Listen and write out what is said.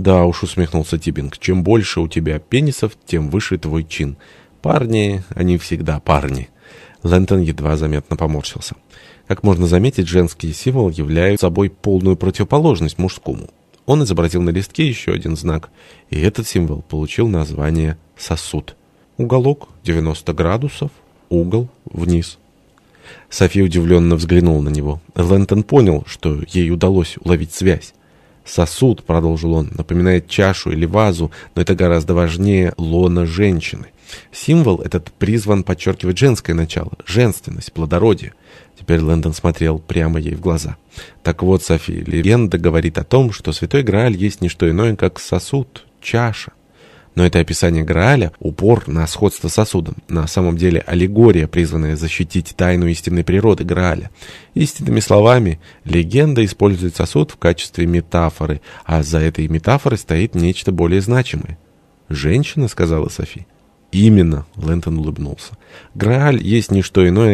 «Да уж», — усмехнулся Тибинг, — «чем больше у тебя пенисов, тем выше твой чин. Парни, они всегда парни». Лэнтон едва заметно поморщился. Как можно заметить, женский символ является собой полную противоположность мужскому. Он изобразил на листке еще один знак, и этот символ получил название «сосуд». Уголок 90 градусов, угол вниз. София удивленно взглянула на него. Лэнтон понял, что ей удалось уловить связь. Сосуд, продолжил он, напоминает чашу или вазу, но это гораздо важнее лона женщины. Символ этот призван подчеркивать женское начало, женственность, плодородие. Теперь Лэндон смотрел прямо ей в глаза. Так вот, Софи, легенда говорит о том, что Святой Грааль есть не что иное, как сосуд, чаша. Но это описание Грааля — упор на сходство с сосудом. На самом деле аллегория, призванная защитить тайну истинной природы Грааля. Истинными словами, легенда использует сосуд в качестве метафоры, а за этой метафорой стоит нечто более значимое. «Женщина», — сказала Софи. «Именно», — Лэнтон улыбнулся. «Грааль есть не что иное,